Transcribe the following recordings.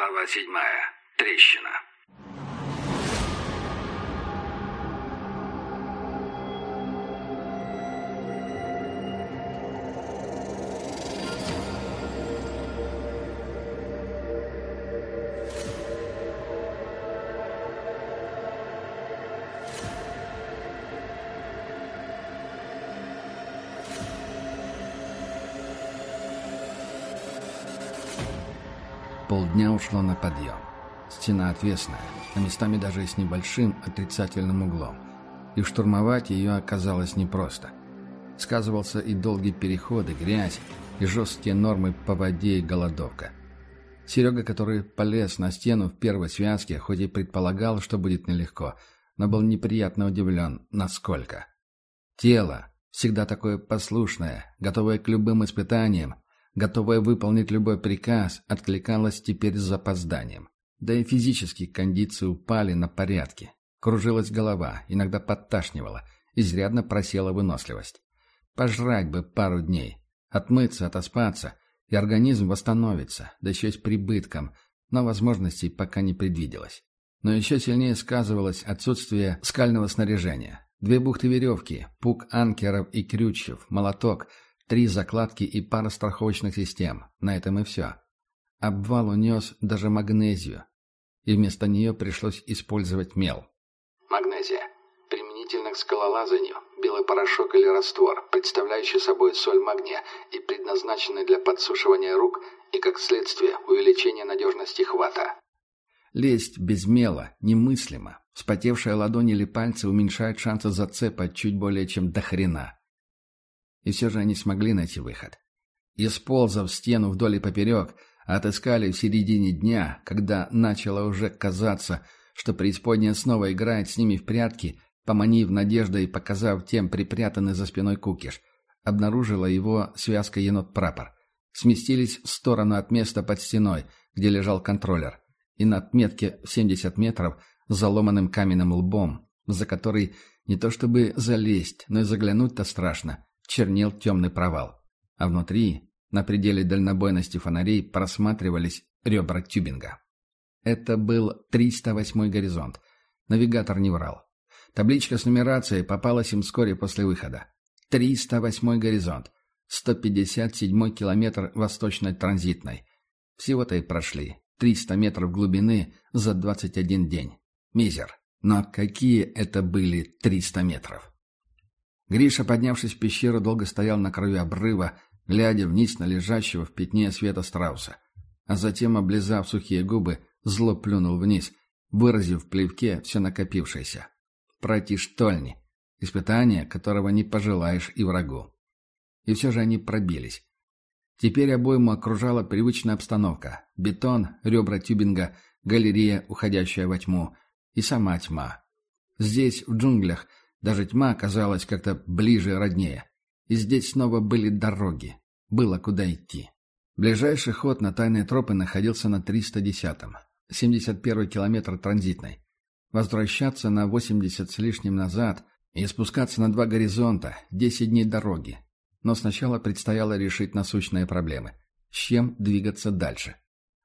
Глава седьмая. Трещина. Полдня ушло на подъем. Стена отвесная, а местами даже с небольшим отрицательным углом. И штурмовать ее оказалось непросто. Сказывался и долгий переход, и грязь, и жесткие нормы по воде и голодовка. Серега, который полез на стену в первой связке, хоть и предполагал, что будет нелегко, но был неприятно удивлен, насколько. Тело, всегда такое послушное, готовое к любым испытаниям, готовая выполнить любой приказ, откликалась теперь с запозданием. Да и физические кондиции упали на порядке. Кружилась голова, иногда подташнивала, изрядно просела выносливость. Пожрать бы пару дней, отмыться, отоспаться, и организм восстановится, да еще и с прибытком, но возможностей пока не предвиделось. Но еще сильнее сказывалось отсутствие скального снаряжения. Две бухты веревки, пук анкеров и крючев, молоток — Три закладки и пара страховочных систем. На этом и все. Обвал унес даже магнезию. И вместо нее пришлось использовать мел. Магнезия. Применительно к скалолазанию. Белый порошок или раствор, представляющий собой соль магния и предназначенный для подсушивания рук и, как следствие, увеличения надежности хвата. Лезть без мела немыслимо. Вспотевшая ладонь или пальцы уменьшают шансы зацепа чуть более чем до хрена. И все же они смогли найти выход. Исползав стену вдоль и поперек, отыскали в середине дня, когда начало уже казаться, что преисподняя снова играет с ними в прятки, поманив надеждой и показав тем припрятанный за спиной кукиш. Обнаружила его связка енот-прапор. Сместились в сторону от места под стеной, где лежал контроллер. И на отметке в 70 метров с заломанным каменным лбом, за который не то чтобы залезть, но и заглянуть-то страшно чернел темный провал. А внутри, на пределе дальнобойности фонарей, просматривались ребра тюбинга. Это был 308 горизонт. Навигатор не врал. Табличка с нумерацией попалась им вскоре после выхода. 308 горизонт. 157 километр восточной транзитной. Всего-то и прошли. 300 метров глубины за 21 день. Мизер. Но какие это были 300 метров? Гриша, поднявшись в пещеру, долго стоял на краю обрыва, глядя вниз на лежащего в пятне света страуса. А затем, облизав сухие губы, зло плюнул вниз, выразив в плевке все накопившееся. Пройти штольни. Испытание, которого не пожелаешь и врагу. И все же они пробились. Теперь обойму окружала привычная обстановка. Бетон, ребра тюбинга, галерея, уходящая во тьму. И сама тьма. Здесь, в джунглях, даже тьма оказалась как-то ближе и роднее. И здесь снова были дороги. Было куда идти. Ближайший ход на тайные тропы находился на 310-м. 71 километр транзитной. Возвращаться на 80 с лишним назад и спускаться на два горизонта, 10 дней дороги. Но сначала предстояло решить насущные проблемы. С чем двигаться дальше?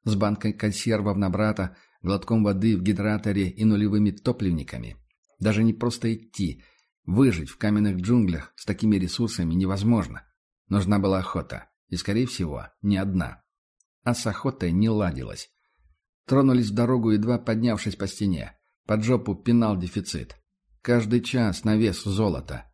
С банкой консервов на брата, глотком воды в гидраторе и нулевыми топливниками? Даже не просто идти. Выжить в каменных джунглях с такими ресурсами невозможно. Нужна была охота. И, скорее всего, не одна. А с охотой не ладилось. Тронулись в дорогу, едва поднявшись по стене. Под жопу пинал дефицит. Каждый час на вес золота.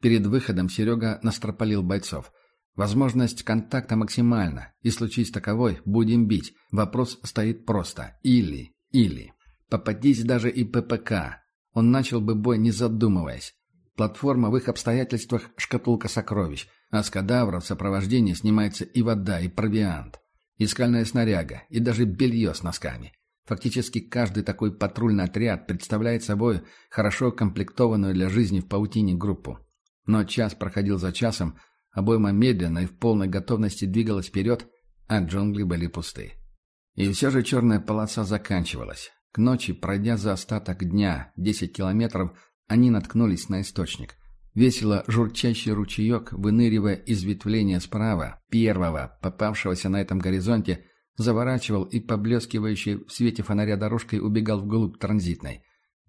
Перед выходом Серега настропалил бойцов. Возможность контакта максимальна, и случись таковой, будем бить. Вопрос стоит просто. Или, или. Попадись даже и ППК, он начал бы бой, не задумываясь. Платформа в их обстоятельствах – шкатулка сокровищ, а с кадавра в сопровождении снимается и вода, и провиант, и скальная снаряга, и даже белье с носками. Фактически каждый такой патрульный отряд представляет собой хорошо комплектованную для жизни в паутине группу. Но час проходил за часом, обойма медленно и в полной готовности двигалась вперед, а джунгли были пусты. И все же черная полоса заканчивалась. К ночи, пройдя за остаток дня 10 километров, они наткнулись на источник. Весело журчащий ручеек, выныривая из ветвления справа, первого, попавшегося на этом горизонте, заворачивал и, поблескивающий в свете фонаря дорожкой, убегал вглубь транзитной.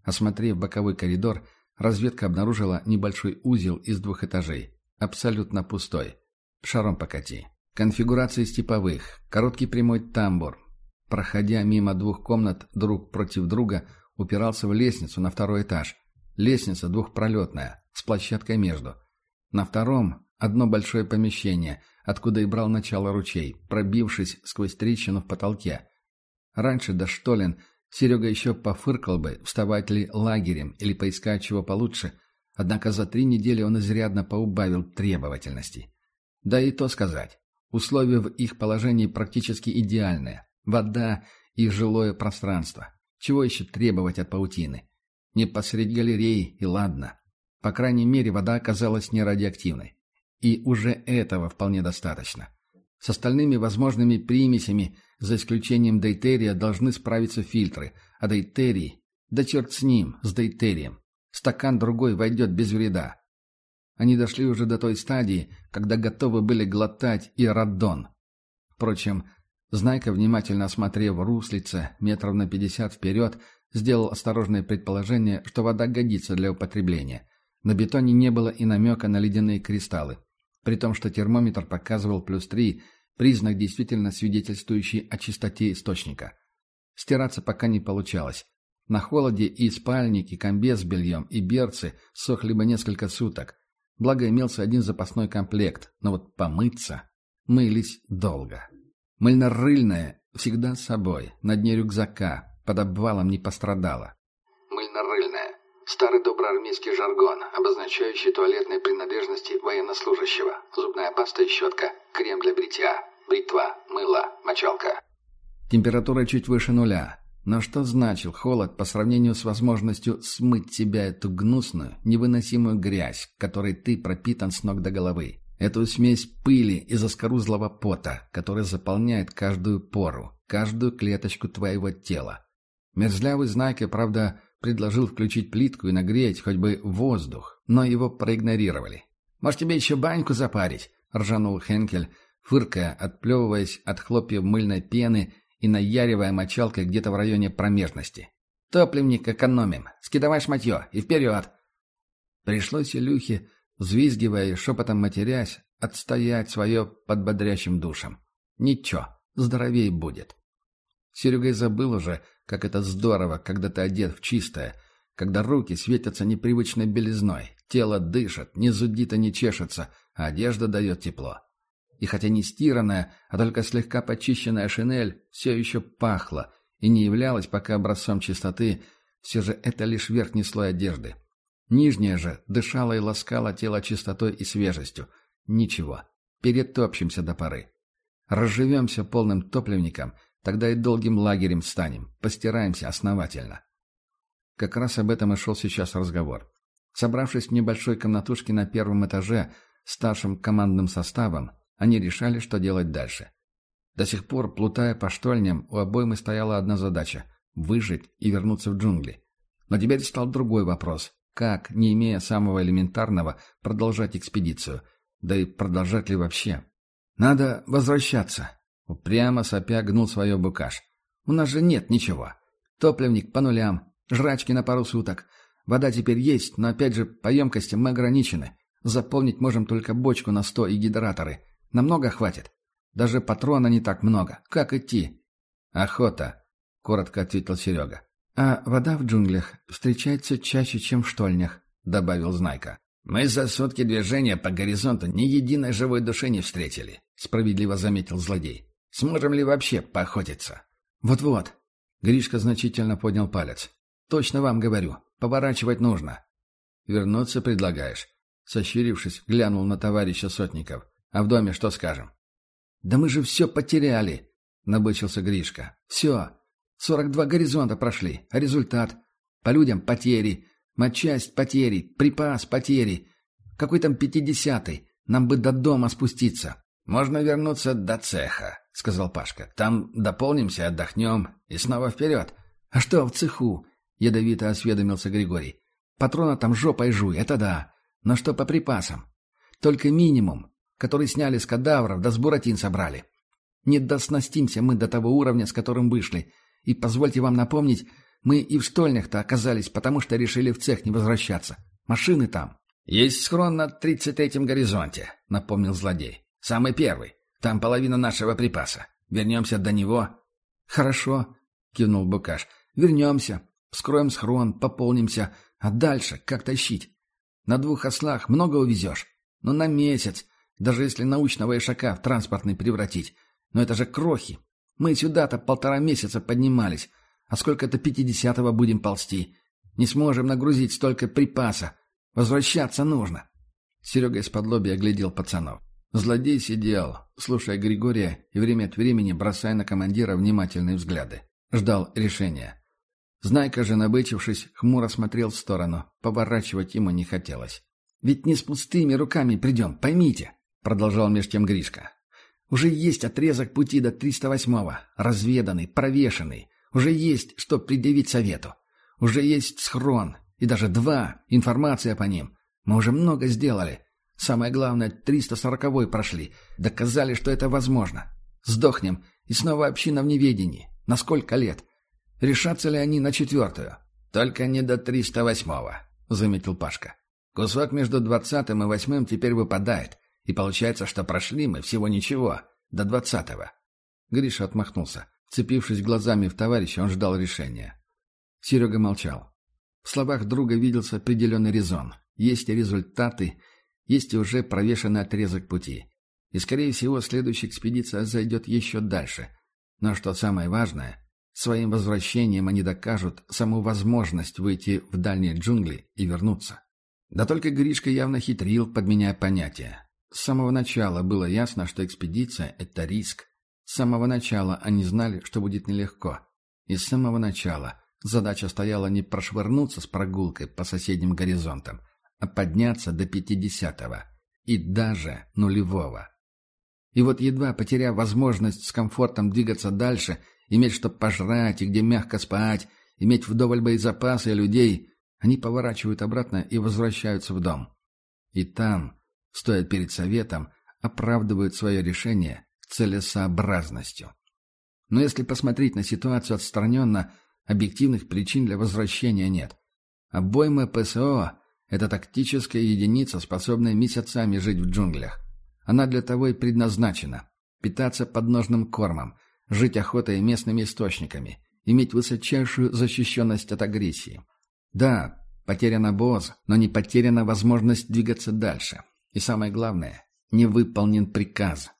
Осмотрев боковой коридор, разведка обнаружила небольшой узел из двух этажей. Абсолютно пустой. Шаром покати. Конфигурация из типовых. Короткий прямой тамбур. Проходя мимо двух комнат друг против друга, упирался в лестницу на второй этаж. Лестница двухпролетная, с площадкой между. На втором одно большое помещение, откуда и брал начало ручей, пробившись сквозь трещину в потолке. Раньше до Штолин Серега еще пофыркал бы, вставать ли лагерем или поискать чего получше, однако за три недели он изрядно поубавил требовательности. Да и то сказать. Условия в их положении практически идеальные. Вода и жилое пространство. Чего еще требовать от паутины? Не посреди галереи, и ладно. По крайней мере, вода оказалась не радиоактивной. И уже этого вполне достаточно. С остальными возможными примесями, за исключением дейтерия, должны справиться фильтры, а дейтерий... Да черт с ним, с дейтерием. Стакан другой войдет без вреда. Они дошли уже до той стадии, когда готовы были глотать и радон. Впрочем, Знайка, внимательно осмотрев руслице метров на пятьдесят вперед, сделал осторожное предположение, что вода годится для употребления. На бетоне не было и намека на ледяные кристаллы. При том, что термометр показывал плюс три, признак, действительно свидетельствующий о чистоте источника. Стираться пока не получалось. На холоде и спальники, комбез с бельем, и берцы сохли бы несколько суток. Благо имелся один запасной комплект, но вот помыться мылись долго. Мыльно-рыльная всегда с собой, на дне рюкзака, под обвалом не пострадала. Мыльно-рыльная. Старый добрый армейский жаргон, обозначающий туалетные принадлежности военнослужащего. Зубная паста и щетка, крем для бритья, бритва, мыло, мочалка. Температура чуть выше нуля. Но что значил холод по сравнению с возможностью смыть себя эту гнусную, невыносимую грязь, которой ты пропитан с ног до головы? Эту смесь пыли и заскорузлого пота, который заполняет каждую пору, каждую клеточку твоего тела. Мерзлявый Знайка, правда, предложил включить плитку и нагреть хоть бы воздух, но его проигнорировали. «Может, тебе еще баньку запарить?» — ржанул Хенкель, фыркая, отплевываясь от хлопьев мыльной пены и наяривая мочалкой где-то в районе промежности. «Топливник экономим. Скидывай шматье и вперед!» Пришлось Илюхе взвизгивая и шепотом матерясь, отстоять свое под бодрящим душем. Ничего, здоровей будет. Серега забыл уже, как это здорово, когда ты одет в чистое, когда руки светятся непривычной белизной, тело дышит, не зудит и не чешется, а одежда дает тепло. И хотя не стиранная, а только слегка почищенная шинель все еще пахла и не являлась пока образцом чистоты, все же это лишь верхний слой одежды. Нижняя же дышала и ласкала тело чистотой и свежестью. Ничего, перетопчемся до поры. Разживемся полным топливником, тогда и долгим лагерем станем, постираемся основательно. Как раз об этом и шел сейчас разговор. Собравшись в небольшой комнатушке на первом этаже, старшим командным составом, они решали, что делать дальше. До сих пор, плутая по штольням, у обоймы стояла одна задача – выжить и вернуться в джунгли. Но теперь стал другой вопрос как, не имея самого элементарного, продолжать экспедицию? Да и продолжать ли вообще? Надо возвращаться. Упрямо сопя гнул свое букаш. У нас же нет ничего. Топливник по нулям, жрачки на пару суток. Вода теперь есть, но опять же по емкости мы ограничены. Заполнить можем только бочку на сто и гидраторы. Намного хватит. Даже патрона не так много. Как идти? Охота, коротко ответил Серега. «А вода в джунглях встречается чаще, чем в штольнях», — добавил Знайка. «Мы за сутки движения по горизонту ни единой живой души не встретили», — справедливо заметил злодей. «Сможем ли вообще поохотиться?» «Вот-вот», — Гришка значительно поднял палец. «Точно вам говорю, поворачивать нужно». «Вернуться предлагаешь?» Сощурившись, глянул на товарища Сотников. «А в доме что скажем?» «Да мы же все потеряли», — набычился Гришка. «Все. Сорок два горизонта прошли, а результат? По людям потери, матчасть потери, припас потери. Какой там пятидесятый? Нам бы до дома спуститься. Можно вернуться до цеха, сказал Пашка. Там дополнимся, отдохнем и снова вперед. А что в цеху? Ядовито осведомился Григорий. Патрона там жопой жуй, это да. Но что по припасам? Только минимум, который сняли с кадавров, да с буратин собрали. Не доснастимся мы до того уровня, с которым вышли. И позвольте вам напомнить, мы и в штольнях-то оказались, потому что решили в цех не возвращаться. Машины там». «Есть схрон на тридцать третьем горизонте», — напомнил злодей. «Самый первый. Там половина нашего припаса. Вернемся до него». «Хорошо», — кивнул Букаш. «Вернемся. Вскроем схрон, пополнимся. А дальше как тащить? На двух ослах много увезешь? Ну, на месяц. Даже если научного ишака в транспортный превратить. Но это же крохи. Мы сюда-то полтора месяца поднимались. А сколько это пятидесятого будем ползти? Не сможем нагрузить столько припаса. Возвращаться нужно. Серега из-под лоби оглядел пацанов. Злодей сидел, слушая Григория и время от времени бросая на командира внимательные взгляды. Ждал решения. Знайка же, набычившись, хмуро смотрел в сторону. Поворачивать ему не хотелось. «Ведь не с пустыми руками придем, поймите», — продолжал меж тем Гришка. «Уже есть отрезок пути до 308-го, разведанный, провешенный. Уже есть, что предъявить совету. Уже есть схрон, и даже два, информация по ним. Мы уже много сделали. Самое главное, 340-й прошли. Доказали, что это возможно. Сдохнем, и снова община в неведении. На сколько лет? Решатся ли они на четвертую? Только не до 308-го, заметил Пашка. Кусок между двадцатым и восьмым теперь выпадает. И получается, что прошли мы всего ничего, до двадцатого. Гриша отмахнулся. Вцепившись глазами в товарища, он ждал решения. Серега молчал. В словах друга виделся определенный резон. Есть и результаты, есть и уже провешенный отрезок пути. И, скорее всего, следующая экспедиция зайдет еще дальше. Но что самое важное, своим возвращением они докажут саму возможность выйти в дальние джунгли и вернуться. Да только Гришка явно хитрил, подменяя понятия. С самого начала было ясно, что экспедиция — это риск. С самого начала они знали, что будет нелегко. И с самого начала задача стояла не прошвырнуться с прогулкой по соседним горизонтам, а подняться до пятидесятого и даже нулевого. И вот едва потеряв возможность с комфортом двигаться дальше, иметь что пожрать и где мягко спать, иметь вдоволь боезапасы и людей, они поворачивают обратно и возвращаются в дом. И там, стоя перед советом, оправдывают свое решение целесообразностью. Но если посмотреть на ситуацию отстраненно, объективных причин для возвращения нет. Обойма ПСО – это тактическая единица, способная месяцами жить в джунглях. Она для того и предназначена – питаться подножным кормом, жить охотой и местными источниками, иметь высочайшую защищенность от агрессии. Да, потеряна БОЗ, но не потеряна возможность двигаться дальше. И самое главное – не выполнен приказ.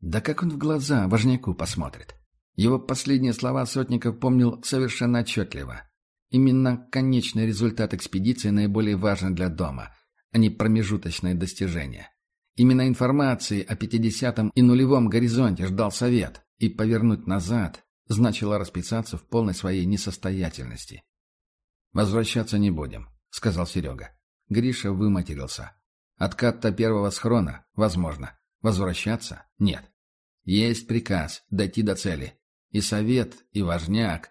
Да как он в глаза важняку посмотрит? Его последние слова Сотников помнил совершенно отчетливо. Именно конечный результат экспедиции наиболее важен для дома, а не промежуточное достижение. Именно информации о 50-м и нулевом горизонте ждал совет, и повернуть назад значило расписаться в полной своей несостоятельности. «Возвращаться не будем», — сказал Серега. Гриша выматерился. «Откат до первого схрона? Возможно. Возвращаться? Нет. Есть приказ дойти до цели. И совет, и важняк.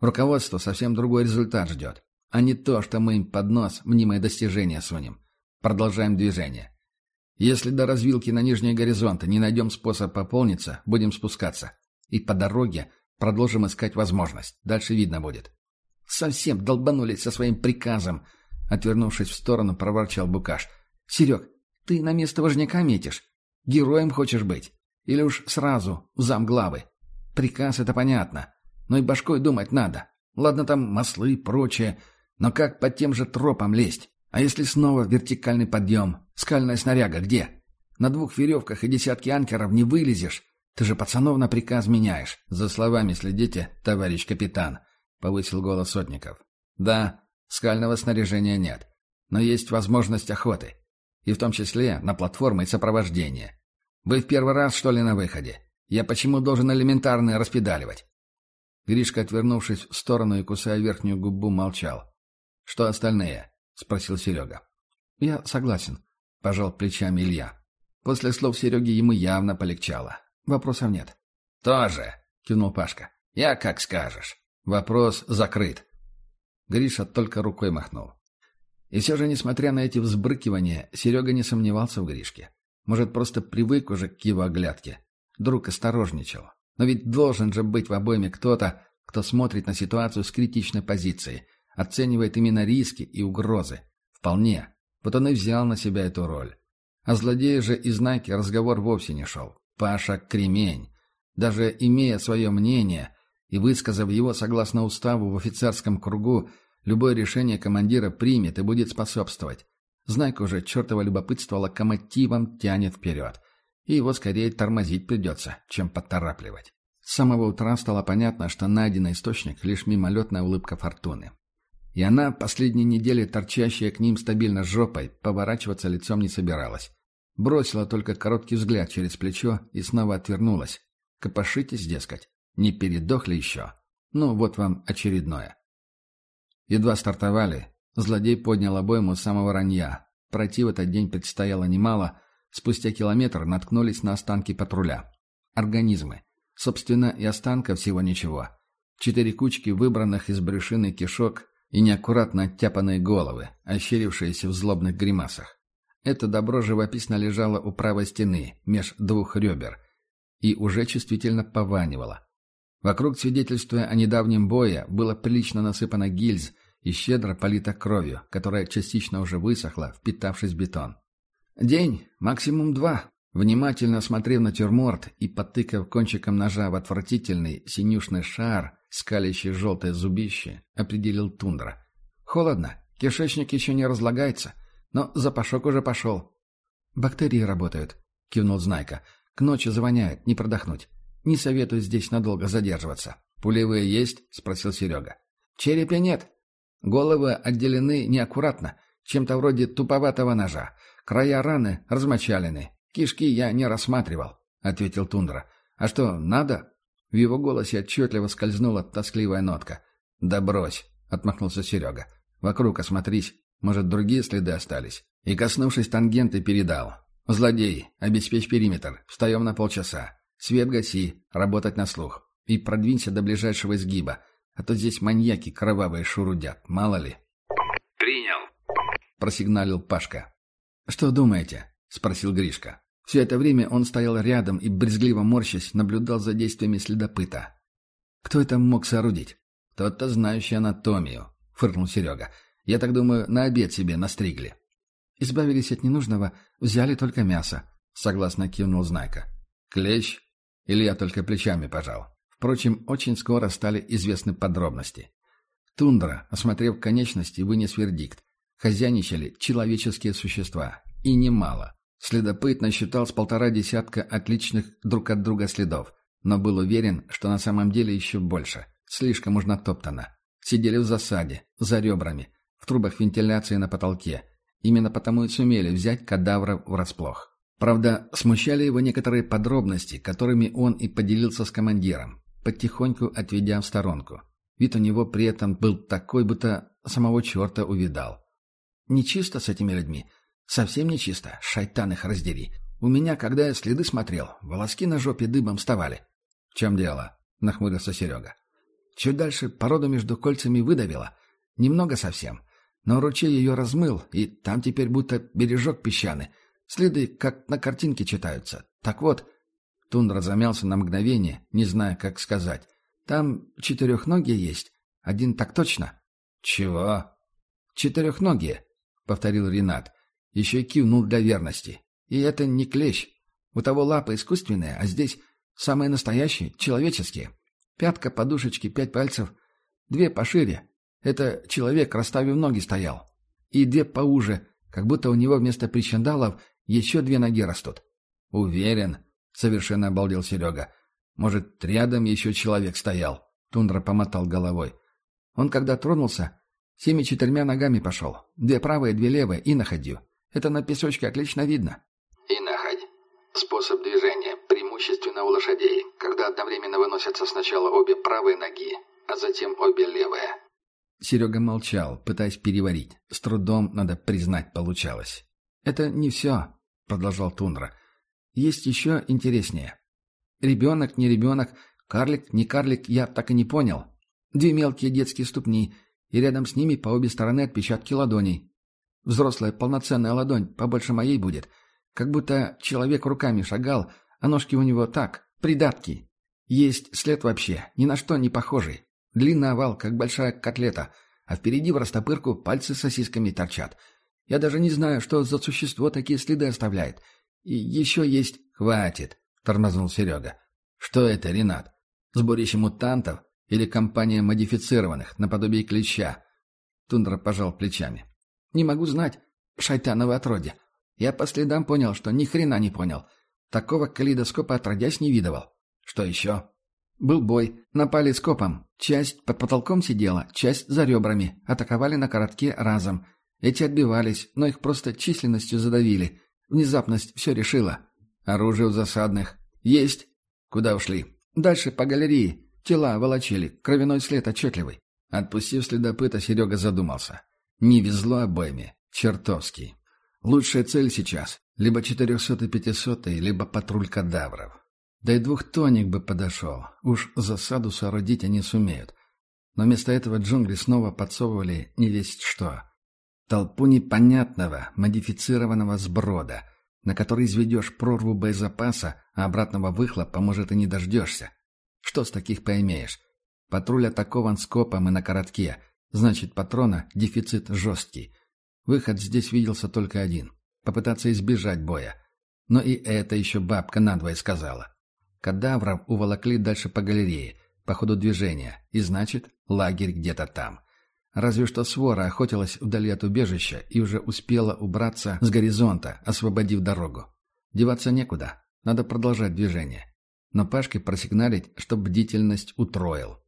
Руководство совсем другой результат ждет, а не то, что мы им под нос мнимое достижение сунем. Продолжаем движение. Если до развилки на нижние горизонты не найдем способ пополниться, будем спускаться. И по дороге продолжим искать возможность. Дальше видно будет. Совсем долбанулись со своим приказом. Отвернувшись в сторону, проворчал Букаш. «Серег, ты на место важняка метишь? Героем хочешь быть? Или уж сразу в замглавы?» Приказ — это понятно. Но и башкой думать надо. Ладно там маслы и прочее, но как по тем же тропам лезть? А если снова вертикальный подъем? Скальная снаряга где? На двух веревках и десятки анкеров не вылезешь. Ты же пацанов на приказ меняешь. За словами следите, товарищ капитан, — повысил голос сотников. Да, скального снаряжения нет. Но есть возможность охоты. И в том числе на платформы и сопровождение. Вы в первый раз, что ли, на выходе? Я почему должен элементарное распедаливать?» Гришка, отвернувшись в сторону и кусая верхнюю губу, молчал. «Что остальные?» — спросил Серега. «Я согласен», — пожал плечами Илья. После слов Сереги ему явно полегчало. Вопросов нет. «Тоже», — кивнул Пашка. «Я как скажешь. Вопрос закрыт». Гриша только рукой махнул. И все же, несмотря на эти взбрыкивания, Серега не сомневался в Гришке. Может, просто привык уже к его оглядке. Друг осторожничал. Но ведь должен же быть в обойме кто-то, кто смотрит на ситуацию с критичной позиции, оценивает именно риски и угрозы. Вполне. Вот он и взял на себя эту роль. О злодее же из Найки разговор вовсе не шел. Паша — кремень. Даже имея свое мнение и высказав его согласно уставу в офицерском кругу, любое решение командира примет и будет способствовать. Знайка уже чертово любопытство локомотивом тянет вперед. И его скорее тормозить придется, чем поторапливать. С самого утра стало понятно, что найденный источник — лишь мимолетная улыбка фортуны. И она, последние недели торчащая к ним стабильно жопой, поворачиваться лицом не собиралась. Бросила только короткий взгляд через плечо и снова отвернулась. Копошитесь, дескать. Не передохли еще? Ну, вот вам очередное. Едва стартовали, злодей поднял обойму с самого ранья. Пройти в этот день предстояло немало. Спустя километр наткнулись на останки патруля. Организмы. Собственно, и останка всего ничего. Четыре кучки выбранных из брюшины кишок и неаккуратно оттяпанные головы, ощерившиеся в злобных гримасах. Это добро живописно лежало у правой стены, меж двух ребер, и уже чувствительно пованивало. Вокруг свидетельствуя о недавнем бое, было прилично насыпано гильз и щедро полито кровью, которая частично уже высохла, впитавшись в бетон. День, максимум два. Внимательно осмотрев натюрморт и потыкав кончиком ножа в отвратительный синюшный шар, скалящий желтое зубище, определил тундра. Холодно, кишечник еще не разлагается, но запашок уже пошел. «Бактерии работают», — кивнул Знайка. «К ночи завоняет, не продохнуть. Не советую здесь надолго задерживаться». «Пулевые есть?» — спросил Серега. «Черепа нет. Головы отделены неаккуратно, чем-то вроде туповатого ножа. Края раны размочалены. Кишки я не рассматривал», — ответил Тундра. «А что, надо?» В его голосе отчетливо скользнула тоскливая нотка. «Да брось», — отмахнулся Серега. «Вокруг осмотрись. Может, другие следы остались?» И, коснувшись тангенты, передал. «Злодей, обеспечь периметр. Встаем на полчаса. Свет гаси. Работать на слух. И продвинься до ближайшего изгиба. А то здесь маньяки кровавые шурудят. Мало ли». «Принял», — просигналил Пашка. «Что думаете?» — спросил Гришка. Все это время он стоял рядом и, брезгливо морщась, наблюдал за действиями следопыта. «Кто это мог соорудить?» «Тот-то знающий анатомию», — фыркнул Серега. «Я так думаю, на обед себе настригли». «Избавились от ненужного, взяли только мясо», — согласно кивнул Знайка. «Клещ?» Или я только плечами пожал. Впрочем, очень скоро стали известны подробности. Тундра, осмотрев конечности, вынес вердикт. Хозяйничали человеческие существа. И немало. Следопыт насчитал с полтора десятка отличных друг от друга следов, но был уверен, что на самом деле еще больше. Слишком уж натоптано. Сидели в засаде, за ребрами, в трубах вентиляции на потолке. Именно потому и сумели взять кадавра врасплох. Правда, смущали его некоторые подробности, которыми он и поделился с командиром, потихоньку отведя в сторонку. Вид у него при этом был такой, будто самого черта увидал. «Нечисто с этими людьми», Совсем нечисто, шайтан их раздери. У меня, когда я следы смотрел, волоски на жопе дыбом вставали. — В чем дело? — нахмурился Серега. Чуть дальше породу между кольцами выдавило. Немного совсем. Но ручей ее размыл, и там теперь будто бережок песчаный. Следы, как на картинке читаются. Так вот, Тундра замялся на мгновение, не зная, как сказать. Там четырехногие есть. Один так точно. — Чего? — Четырехногие, — повторил Ренат. Еще и кивнул для верности. И это не клещ. У того лапы искусственные, а здесь самые настоящие, человеческие. Пятка, подушечки, пять пальцев. Две пошире. Это человек, расставив ноги, стоял. И две поуже, как будто у него вместо причиндалов еще две ноги растут. «Уверен», — совершенно обалдел Серега. «Может, рядом еще человек стоял?» Тундра помотал головой. Он, когда тронулся, всеми четырьмя ногами пошел. Две правые, две левые и находил. Это на песочке отлично видно. Иноходь. Способ движения, преимущественно у лошадей, когда одновременно выносятся сначала обе правые ноги, а затем обе левые. Серега молчал, пытаясь переварить. С трудом, надо признать, получалось. «Это не все», — продолжал Тундра. «Есть еще интереснее. Ребенок, не ребенок, карлик, не карлик, я так и не понял. Две мелкие детские ступни, и рядом с ними по обе стороны отпечатки ладоней. Взрослая полноценная ладонь, побольше моей будет. Как будто человек руками шагал, а ножки у него так, Придатки. Есть след вообще, ни на что не похожий. Длинный овал, как большая котлета, а впереди в растопырку пальцы с сосисками торчат. Я даже не знаю, что за существо такие следы оставляет. И еще есть... «Хватит!» — тормознул Серега. «Что это, Ренат? Сборище мутантов или компания модифицированных, наподобие клеща?» Тундра пожал плечами. «Не могу знать. Шайтаново отродье. Я по следам понял, что ни хрена не понял. Такого калейдоскопа отродясь не видывал. Что еще?» «Был бой. Напали скопом. Часть под потолком сидела, часть за ребрами. Атаковали на коротке разом. Эти отбивались, но их просто численностью задавили. Внезапность все решила. Оружие у засадных. Есть. Куда ушли? Дальше по галерее. Тела волочили. Кровяной след отчетливый. Отпустив следопыта, Серега задумался. Не везло обоими. Чертовски. Лучшая цель сейчас. Либо 400 и 500, либо патруль кадавров. Да и двухтонник бы подошел. Уж засаду соорудить они сумеют. Но вместо этого джунгли снова подсовывали не весть что. Толпу непонятного, модифицированного сброда, на который изведешь прорву боезапаса, а обратного выхлопа, может, и не дождешься. Что с таких поимеешь? Патруль атакован скопом и на коротке. Значит, патрона дефицит жесткий. Выход здесь виделся только один. Попытаться избежать боя. Но и это еще бабка надвое сказала. Кадавров уволокли дальше по галерее, по ходу движения, и значит, лагерь где-то там. Разве что свора охотилась вдали от убежища и уже успела убраться с горизонта, освободив дорогу. Деваться некуда, надо продолжать движение. Но Пашке просигналить, чтоб бдительность утроил.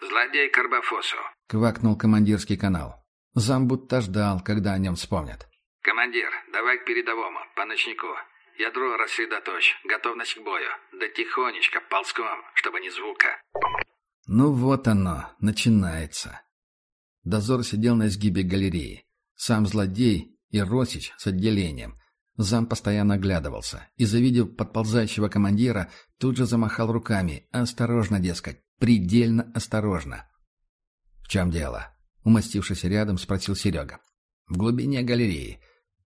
«Злодей Карбофосу», — квакнул командирский канал. Зам будто ждал, когда о нем вспомнят. «Командир, давай к передовому, по ночнику. Ядро рассредоточь, готовность к бою. Да тихонечко, ползком, чтобы ни звука». Ну вот оно, начинается. Дозор сидел на изгибе галереи. Сам злодей и Росич с отделением. Зам постоянно оглядывался и, завидев подползающего командира, тут же замахал руками. «Осторожно, дескать, предельно осторожно». «В чем дело?» — умастившись рядом, спросил Серега. «В глубине галереи».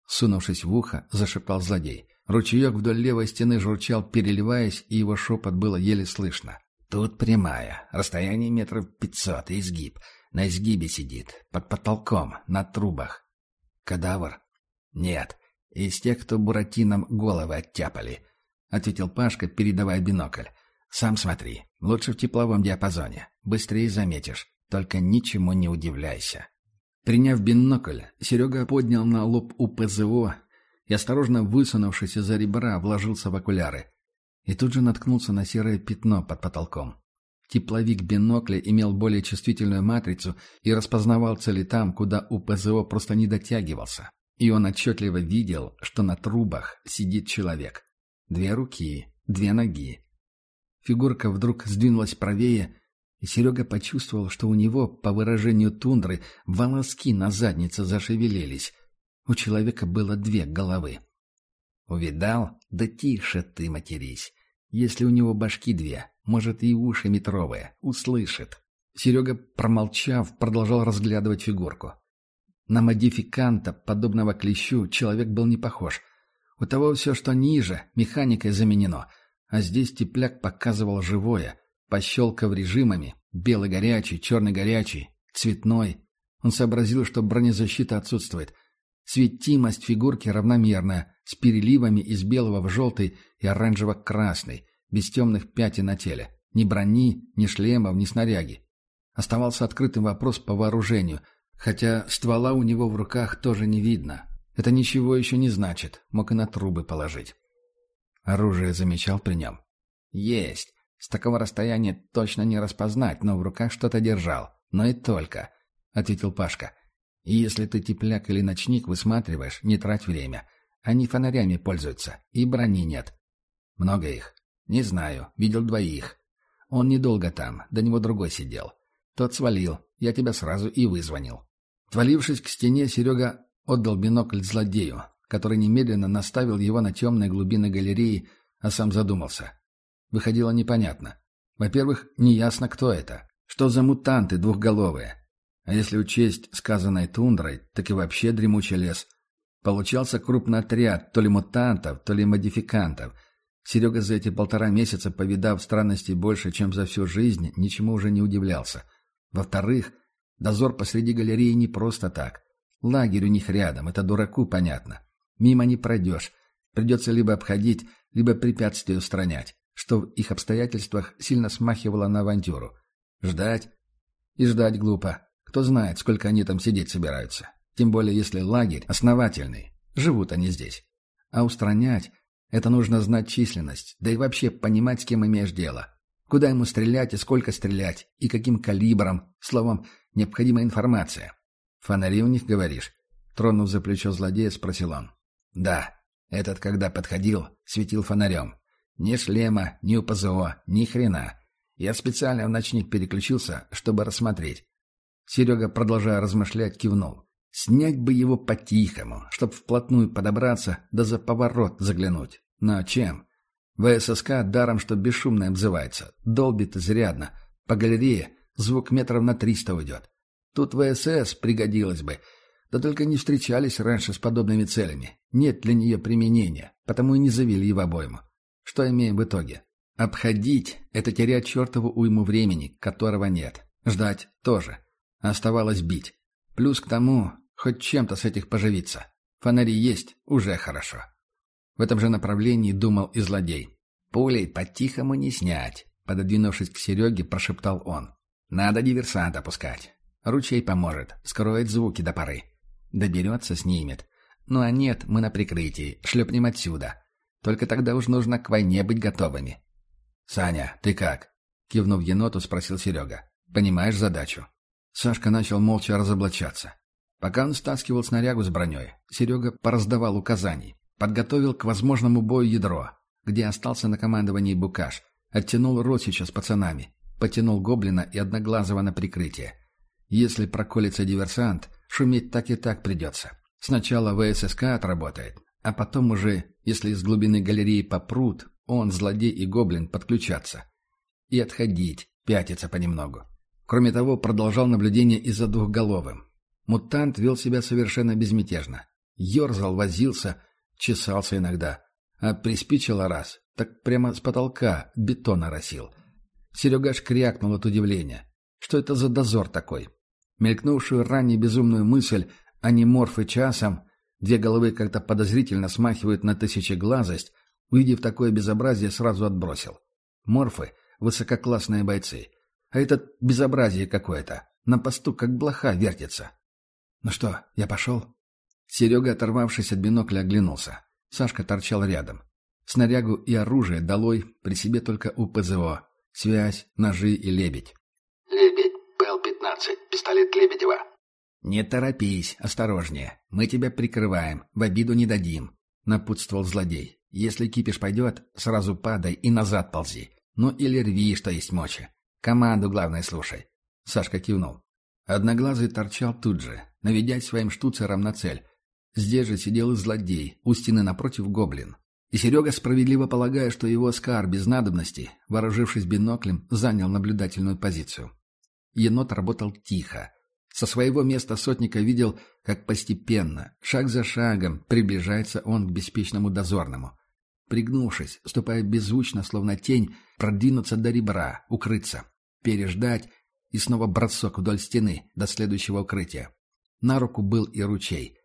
Сунувшись в ухо, зашептал злодей. Ручеек вдоль левой стены журчал, переливаясь, и его шепот было еле слышно. «Тут прямая, расстояние метров пятьсот, изгиб. На изгибе сидит, под потолком, на трубах. Кадавр? Нет, из тех, кто буратином головы оттяпали, — ответил Пашка, передавая бинокль. Сам смотри, лучше в тепловом диапазоне. Быстрее заметишь, только ничему не удивляйся. Приняв бинокль, Серега поднял на лоб УПЗО и, осторожно высунувшись из-за ребра, вложился в окуляры. И тут же наткнулся на серое пятно под потолком. Тепловик бинокля имел более чувствительную матрицу и распознавал цели там, куда у ПЗО просто не дотягивался. И он отчетливо видел, что на трубах сидит человек. Две руки, две ноги. Фигурка вдруг сдвинулась правее, и Серега почувствовал, что у него, по выражению тундры, волоски на заднице зашевелились. У человека было две головы. «Увидал? Да тише ты матерись. Если у него башки две, может, и уши метровые. Услышит. Серега, промолчав, продолжал разглядывать фигурку. На модификанта, подобного клещу, человек был не похож. У того все, что ниже, механикой заменено. А здесь тепляк показывал живое, пощелкав режимами. Белый горячий, черный горячий, цветной. Он сообразил, что бронезащита отсутствует. Светимость фигурки равномерная, с переливами из белого в желтый и оранжево-красный без темных пятен на теле. Ни брони, ни шлемов, ни снаряги. Оставался открытым вопрос по вооружению, хотя ствола у него в руках тоже не видно. Это ничего еще не значит, мог и на трубы положить. Оружие замечал при нем. Есть. С такого расстояния точно не распознать, но в руках что-то держал. Но и только, — ответил Пашка. И если ты тепляк или ночник высматриваешь, не трать время. Они фонарями пользуются, и брони нет. Много их. «Не знаю. Видел двоих. Он недолго там, до него другой сидел. Тот свалил. Я тебя сразу и вызвонил». Твалившись к стене, Серега отдал бинокль злодею, который немедленно наставил его на темные глубины галереи, а сам задумался. Выходило непонятно. Во-первых, неясно, кто это. Что за мутанты двухголовые? А если учесть сказанной тундрой, так и вообще дремучий лес. Получался крупный отряд то ли мутантов, то ли модификантов — Серега за эти полтора месяца, повидав странностей больше, чем за всю жизнь, ничему уже не удивлялся. Во-вторых, дозор посреди галереи не просто так. Лагерь у них рядом, это дураку понятно. Мимо не пройдешь. Придется либо обходить, либо препятствия устранять, что в их обстоятельствах сильно смахивало на авантюру. Ждать? И ждать глупо. Кто знает, сколько они там сидеть собираются. Тем более, если лагерь основательный. Живут они здесь. А устранять — это нужно знать численность, да и вообще понимать, с кем имеешь дело. Куда ему стрелять и сколько стрелять, и каким калибром, словом, необходимая информация. «Фонари у них, говоришь?» Тронув за плечо злодея, спросил он. «Да. Этот, когда подходил, светил фонарем. Ни шлема, ни УПЗО, ни хрена. Я специально в ночник переключился, чтобы рассмотреть. Серега, продолжая размышлять, кивнул. Снять бы его по-тихому, чтоб вплотную подобраться, да за поворот заглянуть. Но чем? ВССК даром, что бесшумно обзывается. Долбит изрядно. По галерее звук метров на триста уйдет. Тут ВСС пригодилось бы. Да только не встречались раньше с подобными целями. Нет для нее применения, потому и не завели в обойму. Что имеем в итоге? Обходить — это терять чертову уйму времени, которого нет. Ждать тоже. Оставалось бить. Плюс к тому, хоть чем-то с этих поживиться. Фонари есть, уже хорошо. В этом же направлении думал и злодей. «Пулей по-тихому не снять», — пододвинувшись к Сереге, прошептал он. «Надо диверсант опускать. Ручей поможет, скроет звуки до поры. Доберется, снимет. Ну а нет, мы на прикрытии, шлепнем отсюда. Только тогда уж нужно к войне быть готовыми». «Саня, ты как?» — кивнув еноту, спросил Серега. «Понимаешь задачу?» Сашка начал молча разоблачаться. Пока он стаскивал снарягу с броней, Серега пораздавал указаний. Подготовил к возможному бою ядро, где остался на командовании Букаш. Оттянул Росича с пацанами. Потянул Гоблина и Одноглазого на прикрытие. Если проколется диверсант, шуметь так и так придется. Сначала ВССК отработает, а потом уже, если из глубины галереи попрут, он, злодей и гоблин подключатся. И отходить, пятиться понемногу. Кроме того, продолжал наблюдение и за двухголовым. Мутант вел себя совершенно безмятежно. Ёрзал, возился, чесался иногда. А приспичило раз, так прямо с потолка бетон оросил. Серега аж крякнул от удивления. Что это за дозор такой? Мелькнувшую ранее безумную мысль о неморфы часом, две головы как-то подозрительно смахивают на тысячеглазость, увидев такое безобразие, сразу отбросил. Морфы — высококлассные бойцы — а это безобразие какое-то. На посту как блоха вертится. Ну что, я пошел? Серега, оторвавшись от бинокля, оглянулся. Сашка торчал рядом. Снарягу и оружие долой, при себе только у ПЗО. Связь, ножи и лебедь. «Лебедь, ПЛ-15, пистолет Лебедева». «Не торопись, осторожнее. Мы тебя прикрываем, в обиду не дадим», — напутствовал злодей. «Если кипиш пойдет, сразу падай и назад ползи. Ну или рви, что есть мочи. Команду, главное, слушай. Сашка кивнул. Одноглазый торчал тут же, наведясь своим штуцером на цель. Здесь же сидел и злодей, у стены напротив гоблин. И Серега, справедливо полагая, что его Скар без надобности, вооружившись биноклем, занял наблюдательную позицию. Енот работал тихо. Со своего места сотника видел, как постепенно, шаг за шагом, приближается он к беспечному дозорному. Пригнувшись, ступая беззвучно, словно тень, продвинуться до ребра, укрыться переждать и снова бросок вдоль стены до следующего укрытия. На руку был и ручей.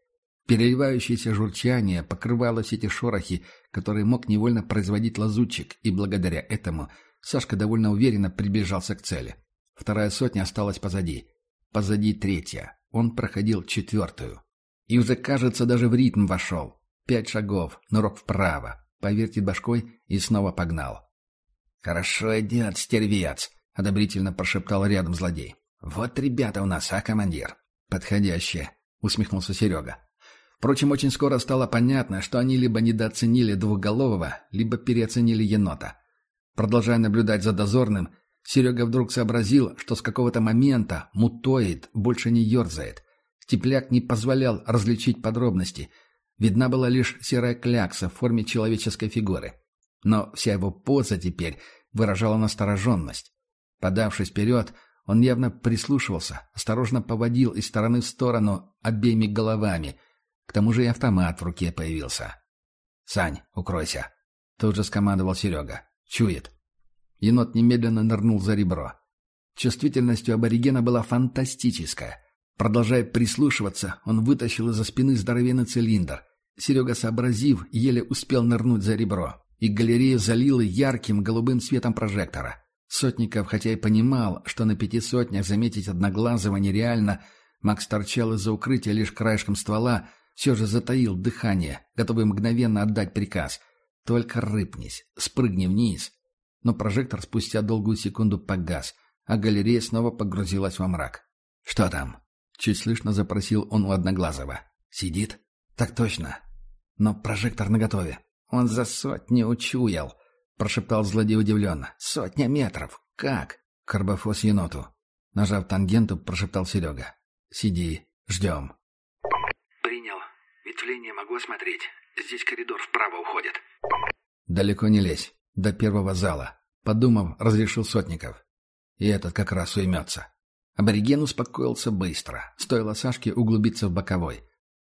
Переливающееся журчание покрывало все эти шорохи, которые мог невольно производить лазутчик, и благодаря этому Сашка довольно уверенно приближался к цели. Вторая сотня осталась позади. Позади третья. Он проходил четвертую. И уже, кажется, даже в ритм вошел. Пять шагов, нырок вправо, повертит башкой и снова погнал. «Хорошо идет, стервец!» — одобрительно прошептал рядом злодей. «Вот ребята у нас, а, командир?» «Подходящее», — усмехнулся Серега. Впрочем, очень скоро стало понятно, что они либо недооценили двухголового, либо переоценили енота. Продолжая наблюдать за дозорным, Серега вдруг сообразил, что с какого-то момента мутоид больше не ерзает. Степляк не позволял различить подробности. Видна была лишь серая клякса в форме человеческой фигуры. Но вся его поза теперь выражала настороженность. Подавшись вперед, он явно прислушивался, осторожно поводил из стороны в сторону обеими головами. К тому же и автомат в руке появился. «Сань, укройся!» Тут же скомандовал Серега. «Чует». Енот немедленно нырнул за ребро. Чувствительность у аборигена была фантастическая. Продолжая прислушиваться, он вытащил из-за спины здоровенный цилиндр. Серега, сообразив, еле успел нырнуть за ребро. И галерею залило ярким голубым светом прожектора. Сотников, хотя и понимал, что на пяти сотнях заметить Одноглазого нереально, Макс торчал из-за укрытия лишь краешком ствола, все же затаил дыхание, готовый мгновенно отдать приказ. «Только рыпнись, спрыгни вниз». Но прожектор спустя долгую секунду погас, а галерея снова погрузилась во мрак. «Что там?» — чуть слышно запросил он у Одноглазого. «Сидит?» «Так точно. Но прожектор наготове. Он за сотню учуял», — прошептал злодей удивленно. «Сотня метров. Как?» «Карбофос еноту». Нажав тангенту, прошептал Серега. «Сиди. Ждем». «Принял. Ветвление могу осмотреть. Здесь коридор вправо уходит». «Далеко не лезь. До первого зала». Подумав, разрешил Сотников. И этот как раз уймется. Абориген успокоился быстро. Стоило Сашке углубиться в боковой.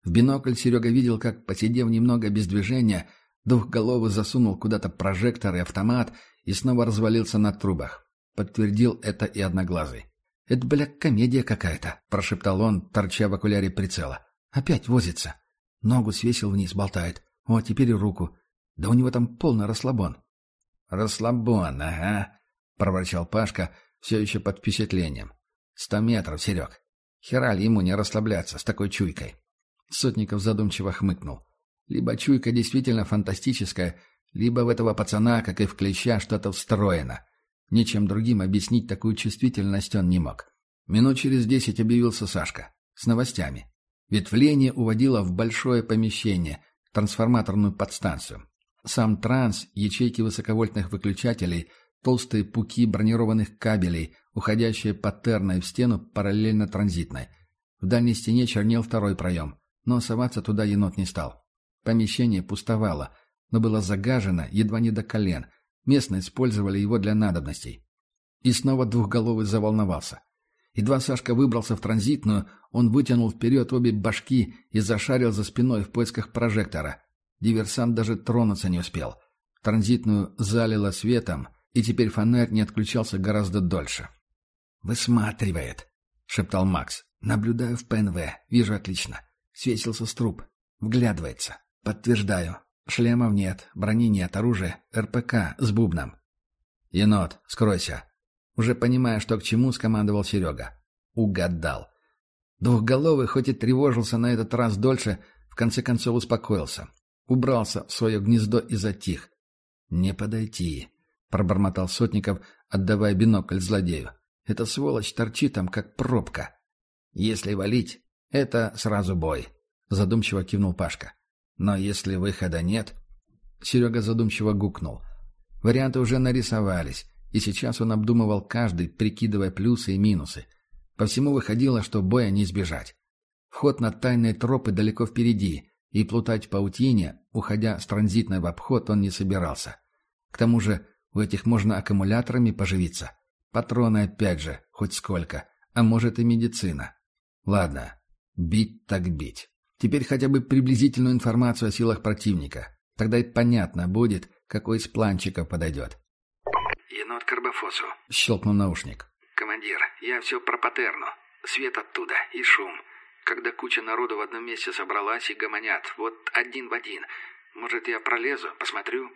В бинокль Серега видел, как, посидев немного без движения, двухголовый засунул куда-то прожектор и автомат и снова развалился на трубах. Подтвердил это и одноглазый. «Это, бля, комедия какая-то», — прошептал он, торча в окуляре прицела. «Опять возится. Ногу свесил вниз, болтает. О, теперь и руку. Да у него там полный расслабон». «Расслабон, ага», — проворчал Пашка, все еще под впечатлением. «Сто метров, Серег. Хера ему не расслабляться с такой чуйкой?» Сотников задумчиво хмыкнул. Либо чуйка действительно фантастическая, либо в этого пацана, как и в клеща, что-то встроено. Ничем другим объяснить такую чувствительность он не мог. Минут через десять объявился Сашка. С новостями. Ветвление уводило в большое помещение, трансформаторную подстанцию. Сам транс, ячейки высоковольтных выключателей, толстые пуки бронированных кабелей, уходящие паттерной в стену параллельно транзитной. В дальней стене чернел второй проем но соваться туда енот не стал. Помещение пустовало, но было загажено едва не до колен. Местные использовали его для надобностей. И снова двухголовый заволновался. Едва Сашка выбрался в транзитную, он вытянул вперед обе башки и зашарил за спиной в поисках прожектора. Диверсант даже тронуться не успел. Транзитную залило светом, и теперь фонарь не отключался гораздо дольше. «Высматривает», — шептал Макс. «Наблюдаю в ПНВ. Вижу отлично. Свесился с труп. Вглядывается. Подтверждаю. Шлемов нет, брони нет, оружия, РПК с бубном. «Енот, скройся!» Уже понимая, что к чему, скомандовал Серега. Угадал. Двухголовый, хоть и тревожился на этот раз дольше, в конце концов успокоился. Убрался в свое гнездо и затих. «Не подойти», — пробормотал Сотников, отдавая бинокль злодею. «Эта сволочь торчит там, как пробка. Если валить, «Это сразу бой», — задумчиво кивнул Пашка. «Но если выхода нет...» Серега задумчиво гукнул. Варианты уже нарисовались, и сейчас он обдумывал каждый, прикидывая плюсы и минусы. По всему выходило, что боя не избежать. Вход на тайные тропы далеко впереди, и плутать в паутине, уходя с транзитной в обход, он не собирался. К тому же у этих можно аккумуляторами поживиться. Патроны опять же, хоть сколько, а может и медицина. Ладно, Бить так бить. Теперь хотя бы приблизительную информацию о силах противника. Тогда и понятно будет, какой из планчиков подойдет. «Енот Карбофосу», — щелкнул наушник. «Командир, я все про патерну. Свет оттуда и шум. Когда куча народу в одном месте собралась и гомонят, вот один в один. Может, я пролезу, посмотрю?»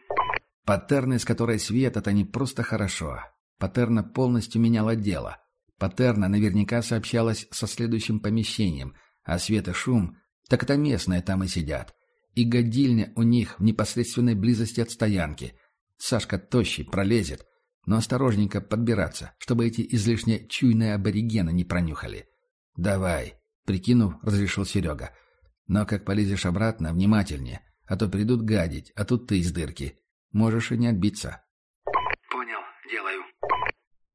Паттерны, из которой свет, это не просто хорошо. Паттерна полностью меняла дело. Паттерна наверняка сообщалась со следующим помещением — а свет и шум, так это местные там и сидят. И годильня у них в непосредственной близости от стоянки. Сашка тощий, пролезет, но осторожненько подбираться, чтобы эти излишне чуйные аборигены не пронюхали. «Давай», — прикинув, разрешил Серега. «Но как полезешь обратно, внимательнее, а то придут гадить, а тут ты из дырки. Можешь и не отбиться». «Понял, делаю».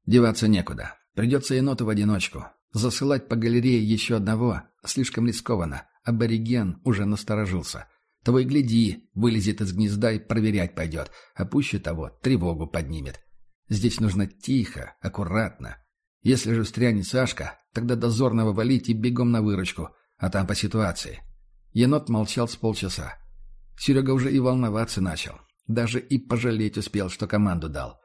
Деваться некуда. Придется еноту в одиночку. Засылать по галерее еще одного слишком рискованно. Абориген уже насторожился. Того и гляди, вылезет из гнезда и проверять пойдет, а пуще того тревогу поднимет. Здесь нужно тихо, аккуратно. Если же встрянет Сашка, тогда дозорного валить и бегом на выручку, а там по ситуации. Енот молчал с полчаса. Серега уже и волноваться начал. Даже и пожалеть успел, что команду дал.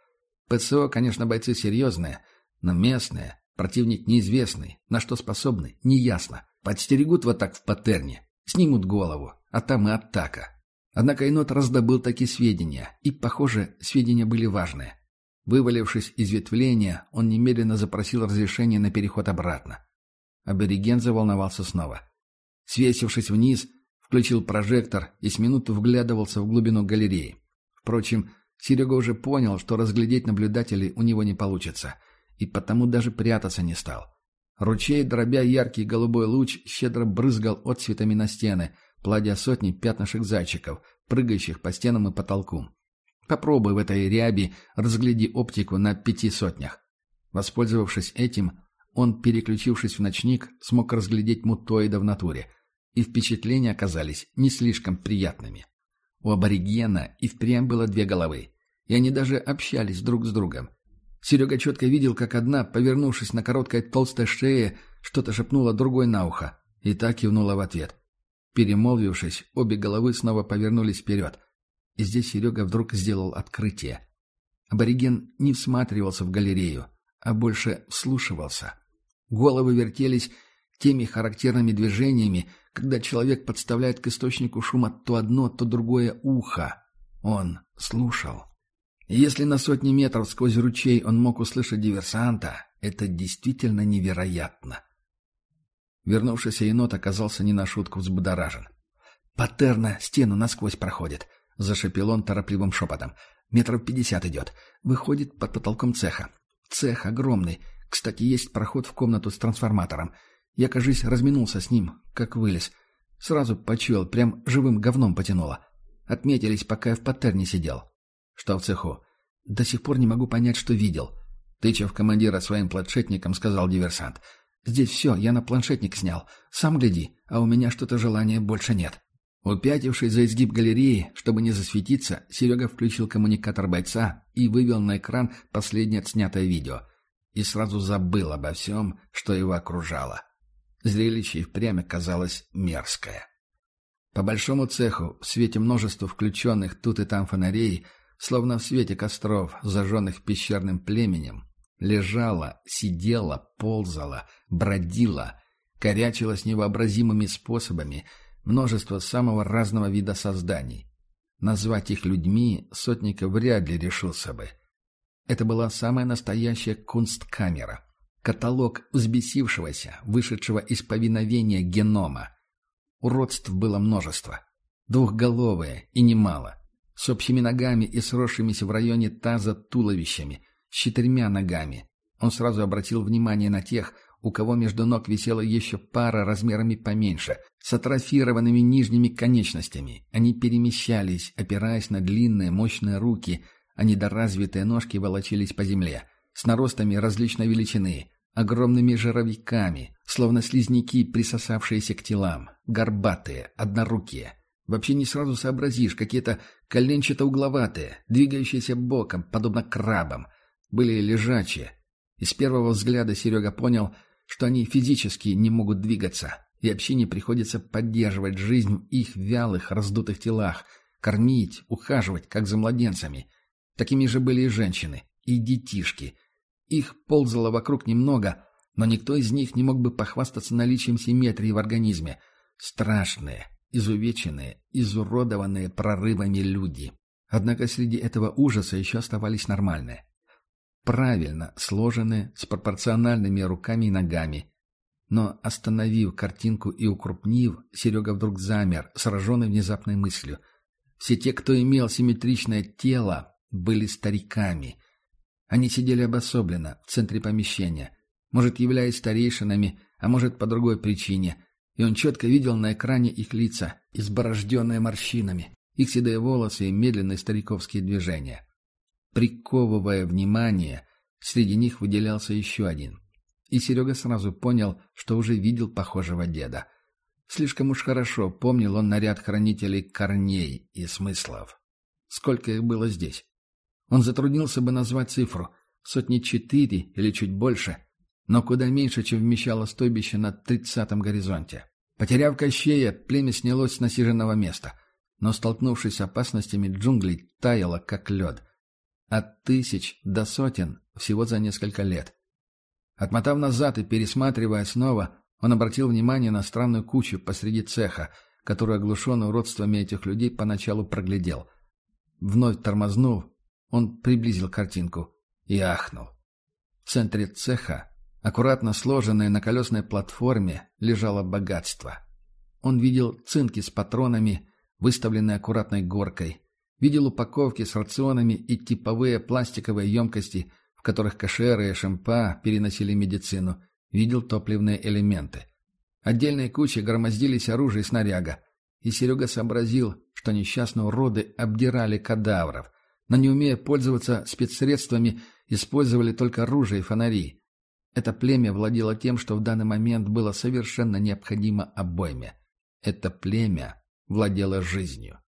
ПСО, конечно, бойцы серьезные, но местные, противник неизвестный, на что способны, неясно. Подстерегут вот так в паттерне, снимут голову, а там и атака. Однако енот раздобыл такие сведения, и, похоже, сведения были важные. Вывалившись из ветвления, он немедленно запросил разрешение на переход обратно. Абориген заволновался снова. Свесившись вниз, включил прожектор и с минуту вглядывался в глубину галереи. Впрочем, Серега уже понял, что разглядеть наблюдателей у него не получится, и потому даже прятаться не стал. Ручей, дробя яркий голубой луч, щедро брызгал отцветами на стены, плодя сотни пятнышек зайчиков, прыгающих по стенам и потолку. Попробуй в этой ряби разгляди оптику на пяти сотнях. Воспользовавшись этим, он, переключившись в ночник, смог разглядеть мутоида в натуре, и впечатления оказались не слишком приятными. У аборигена и впрямь было две головы, и они даже общались друг с другом. Серега четко видел, как одна, повернувшись на короткой толстой шее, что-то шепнула другой на ухо, и так кивнула в ответ. Перемолвившись, обе головы снова повернулись вперед. И здесь Серега вдруг сделал открытие. Абориген не всматривался в галерею, а больше вслушивался. Головы вертелись теми характерными движениями, когда человек подставляет к источнику шума то одно, то другое ухо. Он слушал. если на сотни метров сквозь ручей он мог услышать диверсанта, это действительно невероятно. Вернувшийся енот оказался не на шутку взбудоражен. «Патерна стену насквозь проходит», — зашепел он торопливым шепотом. «Метров пятьдесят идет. Выходит под потолком цеха. Цех огромный. Кстати, есть проход в комнату с трансформатором. Я, кажись, разминулся с ним, как вылез. Сразу почуял, прям живым говном потянуло. Отметились, пока я в паттерне сидел. Что в цеху? До сих пор не могу понять, что видел. Тычев командира своим планшетником, сказал диверсант. Здесь все, я на планшетник снял. Сам гляди, а у меня что-то желания больше нет. Упятившись за изгиб галереи, чтобы не засветиться, Серега включил коммуникатор бойца и вывел на экран последнее отснятое видео. И сразу забыл обо всем, что его окружало. Зрелище и впрямь казалось мерзкое. По большому цеху, в свете множества включенных тут и там фонарей, словно в свете костров, зажженных пещерным племенем, лежала, сидела, ползала, бродила, корячилась невообразимыми способами множество самого разного вида созданий. Назвать их людьми Сотников вряд ли решился бы. Это была самая настоящая кунсткамера. Каталог взбесившегося, вышедшего из повиновения генома. Уродств было множество. Двухголовые и немало. С общими ногами и сросшимися в районе таза туловищами – с четырьмя ногами. Он сразу обратил внимание на тех, у кого между ног висела еще пара размерами поменьше, с атрофированными нижними конечностями. Они перемещались, опираясь на длинные мощные руки, а недоразвитые ножки волочились по земле, с наростами различной величины, огромными жировиками, словно слизняки, присосавшиеся к телам, горбатые, однорукие. Вообще не сразу сообразишь, какие-то коленчато-угловатые, двигающиеся боком, подобно крабам – были лежачие. И с первого взгляда Серега понял, что они физически не могут двигаться, и общине приходится поддерживать жизнь их вялых, раздутых телах, кормить, ухаживать, как за младенцами. Такими же были и женщины, и детишки. Их ползало вокруг немного, но никто из них не мог бы похвастаться наличием симметрии в организме. Страшные, изувеченные, изуродованные прорывами люди. Однако среди этого ужаса еще оставались нормальные правильно сложены, с пропорциональными руками и ногами. Но, остановив картинку и укрупнив, Серега вдруг замер, сраженный внезапной мыслью. Все те, кто имел симметричное тело, были стариками. Они сидели обособленно, в центре помещения, может, являясь старейшинами, а может, по другой причине, и он четко видел на экране их лица, изборожденные морщинами, их седые волосы и медленные стариковские движения. Приковывая внимание, среди них выделялся еще один. И Серега сразу понял, что уже видел похожего деда. Слишком уж хорошо помнил он наряд хранителей корней и смыслов. Сколько их было здесь? Он затруднился бы назвать цифру. Сотни четыре или чуть больше, но куда меньше, чем вмещало стойбище на тридцатом горизонте. Потеряв Кощея, племя снялось с насиженного места. но, столкнувшись с опасностями джунглей, таяло, как лед. От тысяч до сотен всего за несколько лет. Отмотав назад и пересматривая снова, он обратил внимание на странную кучу посреди цеха, которую оглушенный уродствами этих людей поначалу проглядел. Вновь тормознув, он приблизил картинку и ахнул. В центре цеха, аккуратно сложенное на колесной платформе, лежало богатство. Он видел цинки с патронами, выставленные аккуратной горкой, видел упаковки с рационами и типовые пластиковые емкости, в которых кашеры и шампа переносили медицину, видел топливные элементы. Отдельные кучи громоздились оружие и снаряга, и Серега сообразил, что несчастные уроды обдирали кадавров, но не умея пользоваться спецсредствами, использовали только оружие и фонари. Это племя владело тем, что в данный момент было совершенно необходимо обойме. Это племя владело жизнью.